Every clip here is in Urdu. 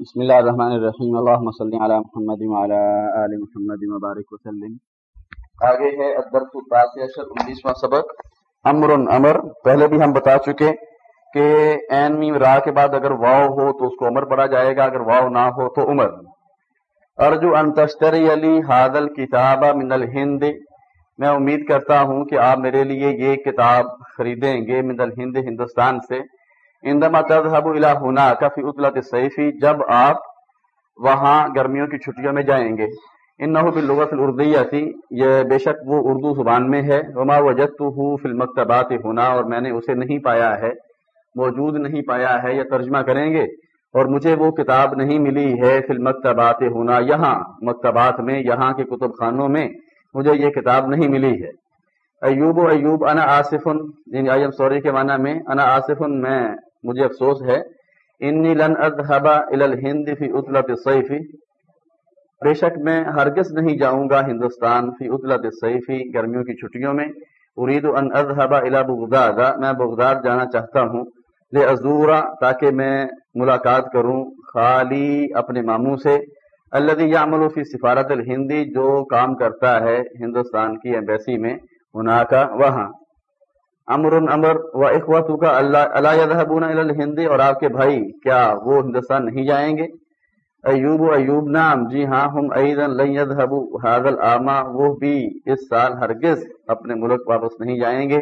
بسم اللہ الرحمن الرحیم. اللہم صلی علی محمد وعلی آل محمد مبارک وسلم. آگے ہے الدرس التاسع عشر انیسواں سبق. امر امر، پہلے بھی ہم بتا چکے کہ این میم را کے بعد اگر واو ہو تو اس کو عمر پڑھا جائے گا، اگر واو نہ ہو تو عمر. ارجو ان تشتری علی حاضل کتاب من الہند. میں امید کرتا ہوں کہ آپ میرے لیے یہ کتاب خریدیں گے من الہند، ہندوستان سے. اندما تذهب الى هناك في عطلة الصيف، جب آپ وہاں گرمیوں کی چھٹیوں میں جائیں گے۔ انه باللغة الاردية یہ بے شک وہ اردو زبان میں ہے۔ وما وجدته في المكتبات هنا، اور میں نے اسے نہیں پایا ہے۔ موجود نہیں پایا ہے یا ترجمہ کریں گے۔ اور مجھے وہ کتاب نہیں ملی ہے فی المکتبات ہونا یہاں، مکتبات میں، یہاں کے کتب خانوں میں مجھے یہ کتاب نہیں ملی ہے۔ ایوب و ایوب، انا آصف یعنی آئی ایم سوری کے معنی میں، انا آصف، میں مجھے افسوس ہے، انی لن اذهب الى الهند في عطلة الصيف بے شک میں ہرگز نہیں جاؤں گا ہندوستان فی عطلة الصيف گرمیوں کی چھٹیوں میں. اريد ان اذهب الى بغداد. میں بغداد جانا چاہتا ہوں. لازورا تاکہ میں ملاقات کروں خالی اپنے ماموں سے. الذي يعمل في سفارت الہندی جو کام کرتا ہے ہندوستان کی ایمبیسی میں ہونا وہاں. امر امر و اخوت کا اللہ اللہ الہندی اور آپ کے بھائی، کیا وہ ہندوستان نہیں جائیں گے؟ ایوب و ایوب نام جی ہاں ہم ایدن لن یذهبوا هذا العام وہ بھی اس سال ہرگز اپنے ملک واپس نہیں جائیں گے۔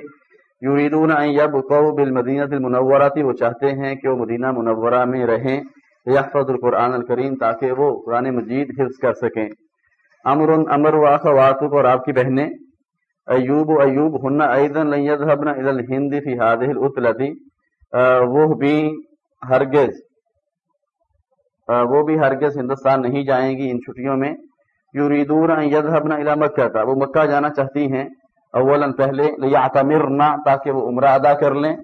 یریدون ان یبقوا بالمدینہ المنورہ وہ چاہتے ہیں کہ وہ مدینہ منورہ میں رہیں یحفظ القرآن الکریم تاکہ وہ قرآن مجید حفظ کر سکیں۔ امر امر و اخواتک اور آپ کی بہنیں ایوب و ایوب ہن ایدن لن یذهبن الى الهند فی هذه العطلة وہ بھی ہرگز وہ بھی ہرگز ہندوستان نہیں جائیں گی ان چھٹیوں میں. یریدون ان یذهبن الى مکہ وہ مکہ جانا چاہتی ہیں. اولا پہلے لیعتمرنا تاکہ وہ عمرہ ادا کر لیں.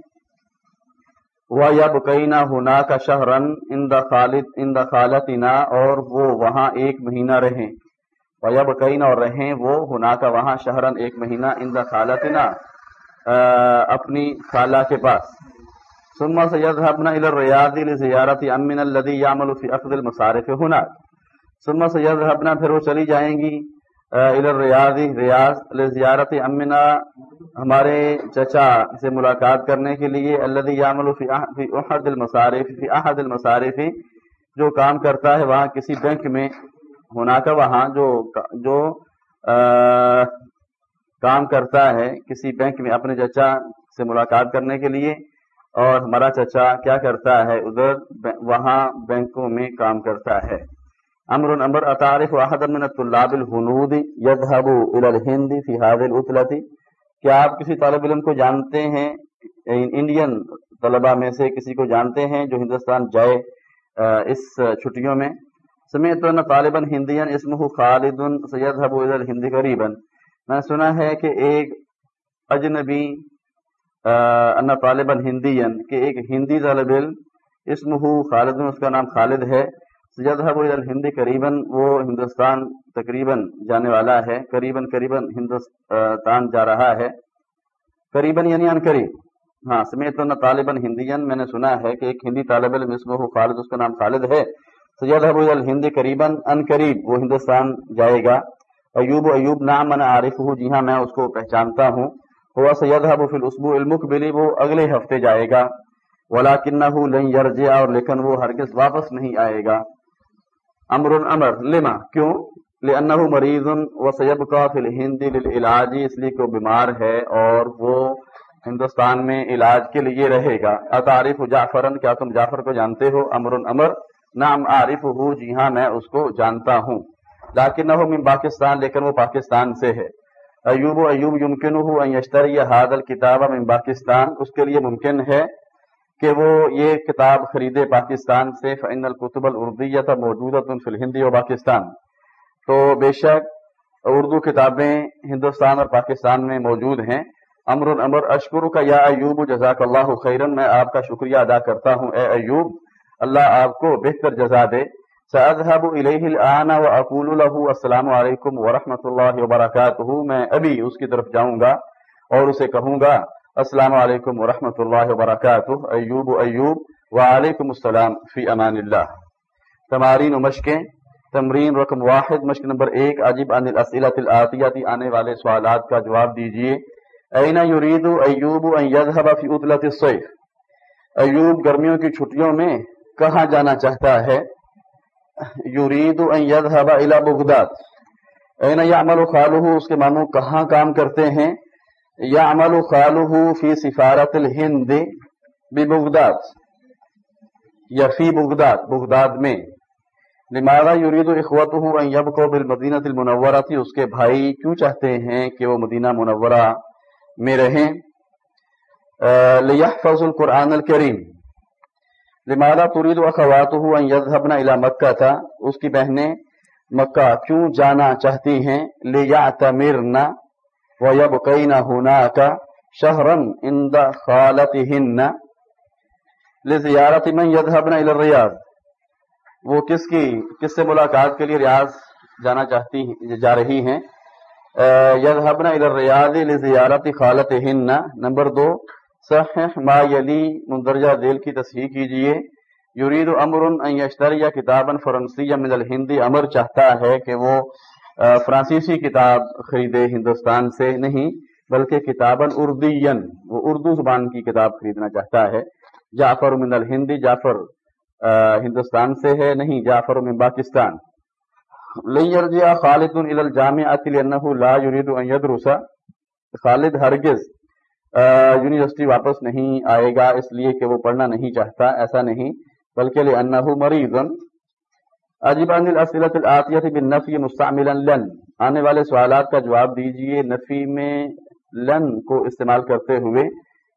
وَيَبْقَيْنَا هُنَاكَ شَهْرًا عِنْدَ خالد، عِنْدَ خالتنا، اور وہ وہاں ایک مہینہ رہیں. وَيَبْقَيْنَا اور رہیں وہ هُنَاكَ وہاں شہرن ایک مہینہ ان عِنْدَ خالتنا اپنی خالہ کے پاس۔ ثم سيذهبن الى الرياض لزياره ام من الذي يعمل في اخذ المصارف هناك۔ ثم سيذهبن پھر وہ چلی جائیں گی الى الرياض ریاض لزياره امنا ہمارے چچا سے ملاقات کرنے کے لیے، الذي يعمل في في احد المصارف، في احد المصارف۔ جو کام کرتا ہے وہاں کسی بینک میں ہونا کا وہاں جو جو کام کرتا ہے کسی بینک میں اپنے چچا سے ملاقات کرنے کے لیے، اور ہمارا چچا کیا کرتا ہے؟ ادھر وہاں بینکوں میں کام کرتا ہے۔ امر امر اطارف واحد من الطلاب الهنود يذهب الى الهند في هذه العطله کیا آپ کسی طالب علم کو جانتے ہیں؟ انڈین طلبہ میں سے کسی کو جانتے ہیں جو ہندوستان جائے اس چھٹیوں میں؟ سمیت طالباً ہندین اسمہ خالد سیدھب الہندی قریبا۔ میں سنا ہے کہ ایک اجنبی ان طالباً ہندین کہ ایک ہندی طالب علم اسمہ خالد اس کا نام خالد ہے سیدھب الہندی قریباً، وہ ہندوستان تقریباً جانے والا ہے، قریباً قریباً ہندوستان جا رہا ہے۔ قریباً یعنی ان قریب۔ ہاں سمیت طالباً ہندین میں نے سنا ہے کہ ایک ہندی طالب علم اسمہ خالد، اس کا نام خالد ہے۔ سید الہند قریباً ان قریب وہ ہندوستان جائے گا۔ ایوب ایوب نام من عارف ہوں جی ہاں میں اس کو پہچانتا ہوں۔ ہوا سید ابو الاسبوع المقبلی وہ اگلے ہفتے جائے گا۔ ولاکنہ لن یرجع، اور لیکن وہ ہرگز واپس نہیں آئے گا۔ امر امر لما؟ کیوں؟ لانہ مریض و سیبقى فی الہند للعلاج، اس لیے کہ وہ بیمار ہے اور وہ ہندوستان میں علاج کے لیے رہے گا۔ اتعارف جعفرن کیا تم جعفر کو جانتے ہو؟ امر امر نام عارف ہوں جی ہاں میں اس کو جانتا ہوں۔ لیکن نہ ہو من پاکستان، لیکن وہ پاکستان سے ہے۔ ایوب و ایوب یمکن ہو یشتری حادل کتاب من پاکستان۔ اس کے لیے ممکن ہے کہ وہ یہ کتاب خریدے پاکستان سے۔ فن القتب الردیت موجود فی الہندی و پاکستان تو بے شک اردو کتابیں ہندوستان اور پاکستان میں موجود ہیں۔ امر امر اشکر کا یا ایوب، جزاک اللہ خیرن، میں آپ کا شکریہ ادا کرتا ہوں۔ اے ایوب اللہ آپ کو بہتر جزا دے۔ سأذهب إليه الآن وأقول له السلام علیکم ورحمۃ اللہ وبرکاتہ میں ابھی اس کی طرف جاؤں گا اور اسے کہوں گا، السلام علیکم ورحمۃ اللہ وبرکاتہ ایوب ایوب وعلیکم السلام فی امان اللہ تمارین و مشقیں۔ تمرین رقم واحد۔ مشق نمبر ایک، عجیب عن الاسئلت الاتیاتی آنے والے سوالات کا جواب دیجیے۔ اینا یرید ایوب ان یذهب فی عطلت الصیف ایوب گرمیوں کی چھٹیوں میں کہاں جانا چاہتا ہے؟ یرید ان یذهب الى بغداد۔ اینا یعمل خالہ اس کے مانو کہاں کام کرتے ہیں؟ یعمل خالہ فی سفارت الہند ببغداد یا فی بغداد بغداد میں۔ لمارا یورید اخوت ہوں یب کو بالمدینہ المنورہ؟ تھی اس کے بھائی کیوں چاہتے ہیں کہ وہ مدینہ منورہ میں رہیں؟ لیحفظ القرآن الکریم۔ لمارا ترید اخوات ہوں یذهبن الى مکہ تھا اس کی بہنیں مکہ کیوں جانا چاہتی ہیں؟ لیعتمرنا ویبقین ہناک شہرا عند خالتہن لزیارت من یذهبن الى الریاض وہ کس کی، کس سے ملاقات کے لیے ریاض جانا چاہتی جا رہی ہیں؟ یذهبن الى الریاض لزیارت خالتہن نمبر دو صحح ما یلی مندرجہ ذیل کی تصحیح کیجیے۔ یرید امر ان یشتری کتابا فرنسیا من الہندی۔ امر چاہتا ہے کہ وہ فرانسیسی کتاب خریدے ہندوستان سے نہیں، بلکہ کتابا اردین وہ اردو زبان کی کتاب خریدنا چاہتا ہے۔ جعفر من الہندی، جعفر ہندوستان سے ہے نہیں، جعفر من پاکستان۔ لن خالد الى الجامعه لانه لا يريد ان يدرس خالد ہرگز یونیورسٹی واپس نہیں آئے گا، اس لیے کہ وہ پڑھنا نہیں چاہتا، ایسا نہیں، بلکہ لانه مريض۔ عجیب عن الاسئله الاتيه بالنفي مستعملا لن۔ آنے والے سوالات کا جواب دیجیے، نفی میں لن کو استعمال کرتے ہوئے۔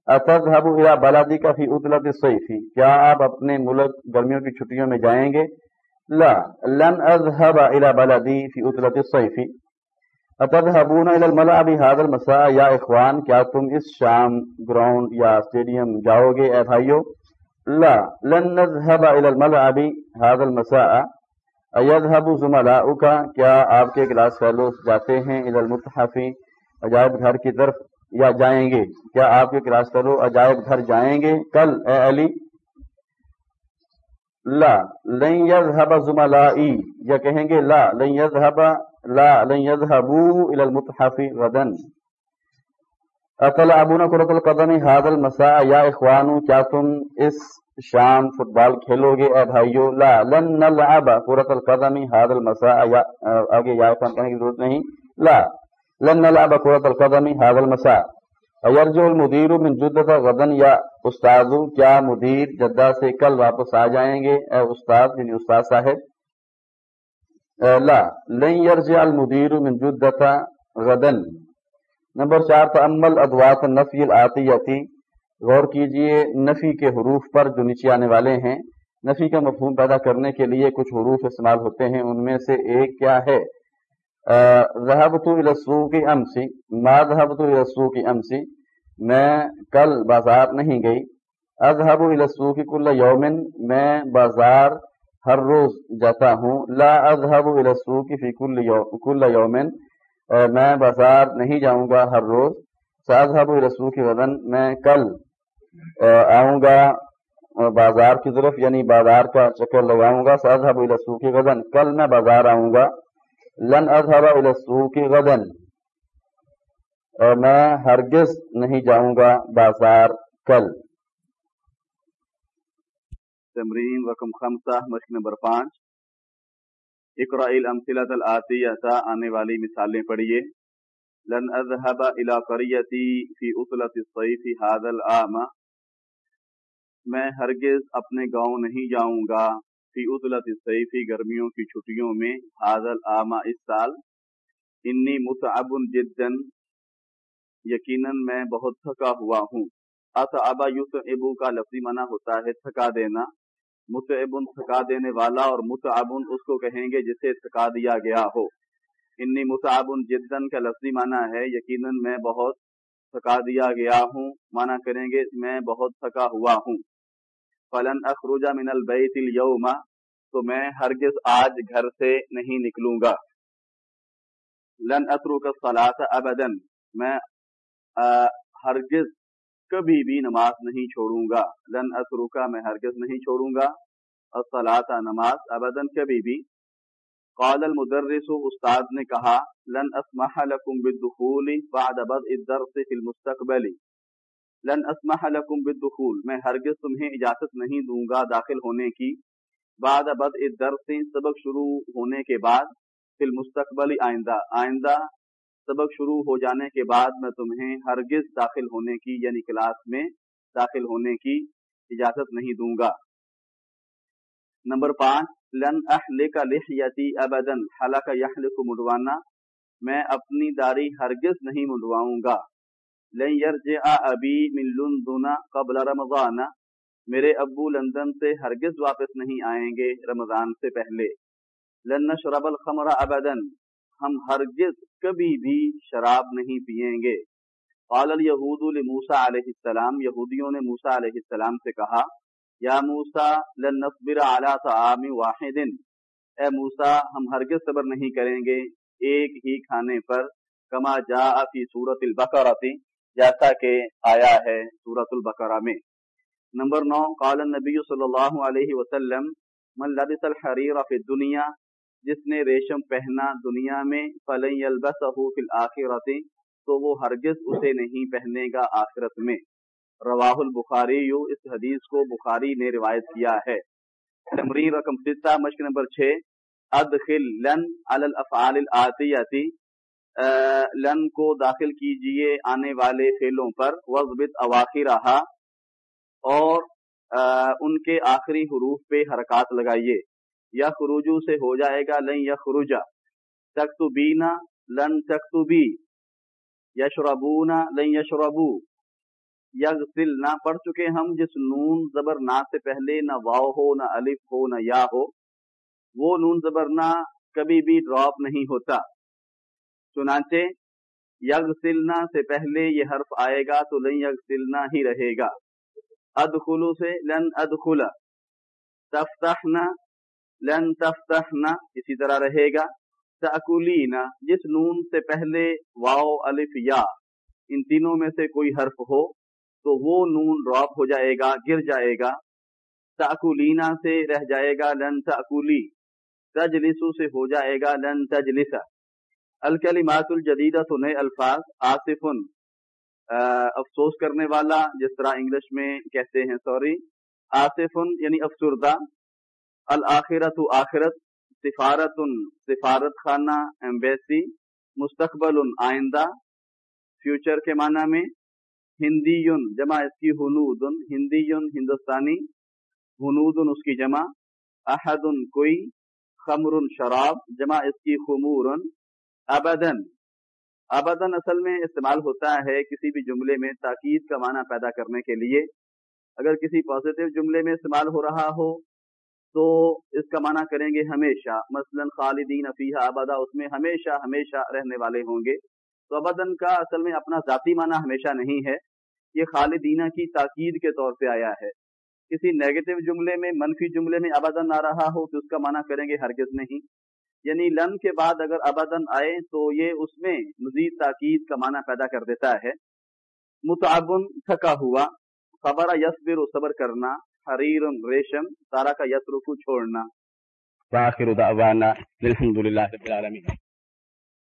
اتذهب الى بلدك في عطلة الصيف۔ کیا آپ اپنے ملک گرمیوں کی چھٹیوں میں جائیں گے؟ لا۔ لن اذهب الى بلدي في عطلة الصيف۔ اتذهبون الى الملعب هذا المساء؟ یا اخوان کیا تم اس شام گراؤنڈ یا اسٹیڈیم جاؤ گے؟ اے بھائیو، لا، لن نذهب الى الملعب هذا المساء. ایذهب زملاؤك کیا آپ کے کلاس فیلوز جاتے ہیں الى المتحف عجائب گھر کی طرف یا جائیں گے؟ کیا آپ کے کلاس کرو عجائب گھر جائیں گے؟ کل، اے علی لا، لن يذهب زملائي یا کہیں گے لا، لن يذهب لا، لن يذهبوا الى المتحف غدا۔ اتلعبون كرة القدم هذا المساء، یا اخوانو، کیا تم اس شام فٹ بال کھیلو گے؟ اے بھائیو، لا، لن نلعب كرة القدم هذا المساء، یا، آگے یا اخوان کہنے کی ضرورت نہیں۔ لا، لن نلعب كرة القدم هذا المساء۔ یرجو المدیر من جدت غدن یا استاد کیا مدیر جدہ سے کل واپس آ جائیں گے؟ اے استاد یعنی استاد صاحب۔ لا لن یرجع المدیر من جدت غدن نمبر چار تعمل ادوات نفی العطیتی غور کیجیے، نفی کے حروف پر جو نیچے آنے والے ہیں۔ نفی کا مفہوم پیدا کرنے کے لیے کچھ حروف استعمال ہوتے ہیں۔ ان میں سے ایک کیا ہے؟ ذهبت الى السوق امسی۔ ما ذهبت الى السوق امسی؟ میں کل بازار نہیں گئی۔ اذهب الى السوق كل میں بازار ہر روز جاتا ہوں۔ لا اذهب الى السوق في كل میں بازار نہیں جاؤں گا ہر روز۔ ساذهب الى السوق میں کل آؤں گا بازار کی طرف یعنی بازار کا چکر لگاؤں گا۔ ساذهب الى السوق غدا، کل میں بازار آؤں گا۔ لن اذهب الى السوق غدا۔ اور میں ہرگز نہیں جاؤں گا بازار کل۔ تمرین رقم خمسہ، مشق نمبر پانچ۔ اقرا الامثلۃ الاتیہ آنے والی مثالیں پڑھیے۔ لن اذهب الى قريتي في عطلة الصيف هذا العام۔ میں ہرگز اپنے گاؤں نہیں جاؤں گا فی عطلت الصيف، گرمیوں کی چھٹیوں میں هذا العام اس سال۔ انی متعب جدا یقیناً میں بہت تھکا ہوا ہوں۔ اتعبا یوس ابو کا لفظی منع ہوتا ہے تھکا دینا۔ متعبن تھکا دینے والا اور متعبن اس کو کہیں گے جسے تھکا دیا گیا ہو۔ انی متعبن جدن کا لفظی معنی ہے یقیناً میں بہت تھکا دیا گیا ہوں۔ مانا کریں گے میں بہت تھکا ہوا ہوں۔ فلن اخروجہ من البیت اليوم تو میں ہرگز آج گھر سے نہیں نکلوں گا۔ لن اترک الصلاة ابدا، میں ہرگز کبھی بھی نماز نہیں چھوڑوں گا۔ لن اترکا، میں ہرگز نہیں چھوڑوں گا۔ الصلاۃ، نماز ابدن کبھی بھی۔ قال المدرس، استاد نے کہا، لن اسمح لكم بالدخول بعد بدء الدرس في المستقبل۔ لن اسمح لكم بالدخول، میں ہرگز تمہیں اجازت نہیں دوں گا داخل ہونے کی۔ بعد بدء الدرس، سبق شروع ہونے کے بعد فی المستقبل آئندہ۔ آئندہ سبق شروع ہو جانے کے بعد میں تمہیں ہرگز داخل ہونے کی یعنی کلاس میں داخل ہونے کی اجازت نہیں دوں گا۔ نمبر پانچ، لن احلق لحیتی ابدن حلق یحلق مڈوانا میں اپنی داڑھی ہرگز نہیں منڈواؤں گا۔ لن یرجع ابی من لندن قبل رمضان۔ میرے ابو لندن سے ہرگز واپس نہیں آئیں گے رمضان سے پہلے۔ لن نشرب الخمر ابدن ہم ہرگز کبھی بھی شراب نہیں پیئیں گے۔ قال الیہود لموسیٰ علیہ السلام، یہودیوں نے موسیٰ علیہ السلام سے کہا، یا موسیٰ لن نصبر علی طعام واحد۔ اے موسیٰ ہم ہرگز صبر نہیں کریں گے، ایک ہی کھانے پر۔ کما جاء فی سورۃ البقرہ جیسا کہ آیا ہے سورۃ البقرہ میں۔ نمبر نو، قال النبی صلی اللہ علیہ وسلم، من لبس الحریر فی الدنیا جس نے ریشم پہنا دنیا میں، فلن یلبسہ فی الاخرت تو وہ ہرگز اسے نہیں پہنے گا آخرت میں۔ رواہ البخاری یو اس حدیث کو بخاری نے روایت کیا ہے۔ تمرین رقم ستہ، مشق نمبر چھ۔ ادخل لن علی الافعال الاتیتی لن کو داخل کیجیے آنے والے فعلوں پر۔ وضبط اواخرہا۔ اور ان کے آخری حروف پہ حرکات لگائیے۔ یا خروجو سے ہو جائے گا، لن یا خروجا بینا، لن تختو بی یشربونا، لن یشربو۔ یغسل، نہ پڑھ چکے ہم جس نون زبر نا سے پہلے، نہ واؤ ہو، نہ الف ہو، نہ یا ہو۔ وہ نون زبر نہ کبھی بھی ڈراپ نہیں ہوتا۔ چنانچہ، یغسلنا سے پہلے یہ حرف آئے گا تو لن یغسلنا ہی رہے گا۔ ادخلو سے لن ادخلا۔ تفتحنا لن تفتحنا، اسی طرح رہے گا تاکولینا جس نون سے پہلے واؤ الف، یا، ان تینوں میں سے کوئی حرف ہو، تو وہ نون ڈراپ ہو جائے گا، گر جائے گا تاکولینا سے رہ جائے گا، لن تاکولی تجلسو سے ہو جائے گا، لن تجلسا الکلمات الجدیدہ تو نئے الفاظ، آصفن افسوس کرنے والا، جس طرح انگلش میں کہتے ہیں، سوری، آصفن یعنی افسردہ الآخرت آخرت سفارت سفارت خانہ ایمبیسی مستقبل آئندہ، فیوچر کے معنی میں ہندی جمع اس کی ہنود ہندی ہندوستانی ہنود اس کی جمع احد کوئی خمر شراب، جمع اس کی خمور ابدن۔ ابدن اصل میں استعمال ہوتا ہے کسی بھی جملے میں تاکید کا معنی پیدا کرنے کے لیے۔ اگر کسی پازیٹو جملے میں استعمال ہو رہا ہو تو اس کا معنی کریں گے ہمیشہ۔ مثلا خالدین فیحہ آبادہ اس میں ہمیشہ ہمیشہ رہنے والے ہوں گے۔ تو ابدن کا اصل میں اپنا ذاتی معنی ہمیشہ نہیں ہے۔ یہ خالدینہ کی تاکید کے طور پہ آیا ہے۔ کسی نیگیٹو جملے میں، منفی جملے میں ابدن آ رہا ہو تو اس کا معنی کریں گے ہرگز نہیں۔ یعنی لن کے بعد اگر ابدن آئے تو یہ اس میں مزید تاکید کا معنی پیدا کر دیتا ہے۔ متعبن تھکا ہوا، خبر یسبر و صبر کرنا حریر ریشم سارا کا یسرو کو چھوڑنا. واخر دعوانا الحمد للہ رب العالمین.